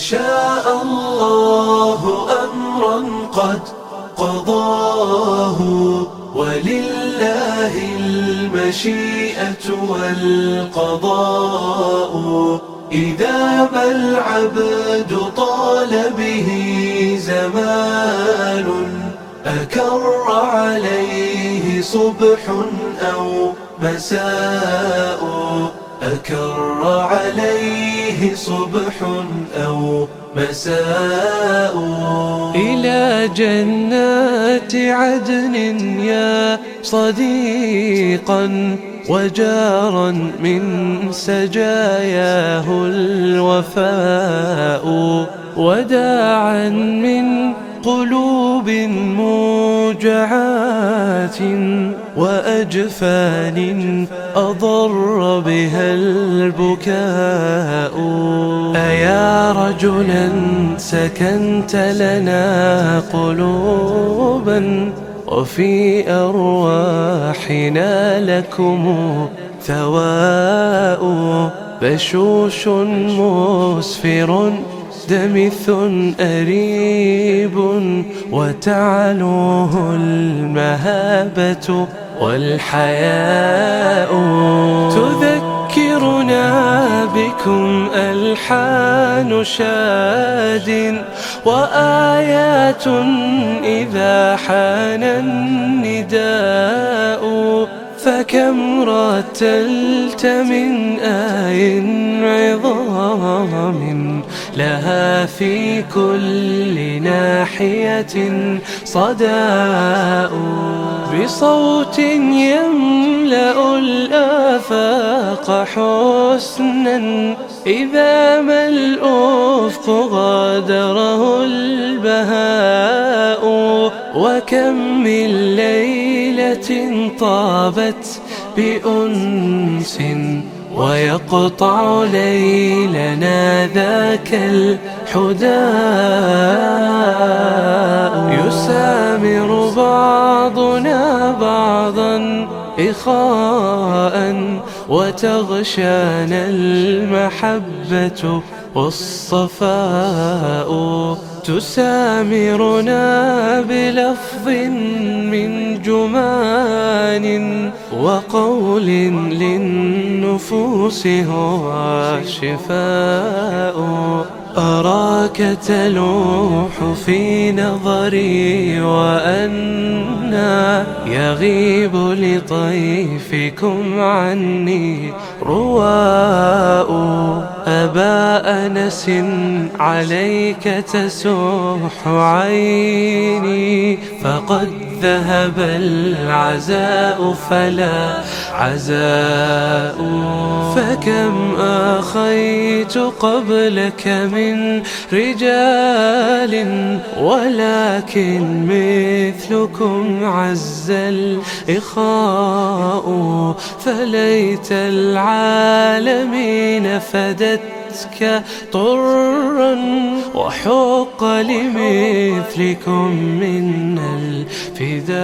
وشاء الله أمرا قد قضاه ولله المشيئة والقضاء إذا ما العبد طال به زمان أكر عليه صبح أو مساء أكر عليه صبح أو مساء. إلى جنات عدن يا صديقا وجارا من سجاياه الوفاء وداعا من قلوب موجعات. وأجفان أضر بها البكاء. أيا رجلا سكنت لنا قلوبا وفي أرواحنا لكم ثواء. بشوش مسفر دمث أريب وتعلوه المهابة. والحياء تذكرنا بكم ألحان شاد وآيات إذا حان النداء فكم رتلت من آي عظام لها في كل ناحية صداء بصوت يملأ الآفاق حسنا إذا ما الأفق غادره البهاء. وكم من ليلة طابت بأنس ويقطع ليلنا ذاك الحداء يسامر إخاء وتغشانا المحبة والصفاء تسامرنا بلفظ من جمان وقول للنفوس هو شفاء أراك تلوح في نظري وأنا يغيب لطيفكم عني رواء أنس عليك تسوح عيني فقد ذهب العزاء فلا عزاء. فكم آخيت قبلك من رجال ولكن مثلكم عز الإخاء. فليت العالمين فدتك طرا وحق لمثلكم من الفداء.